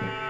Bye.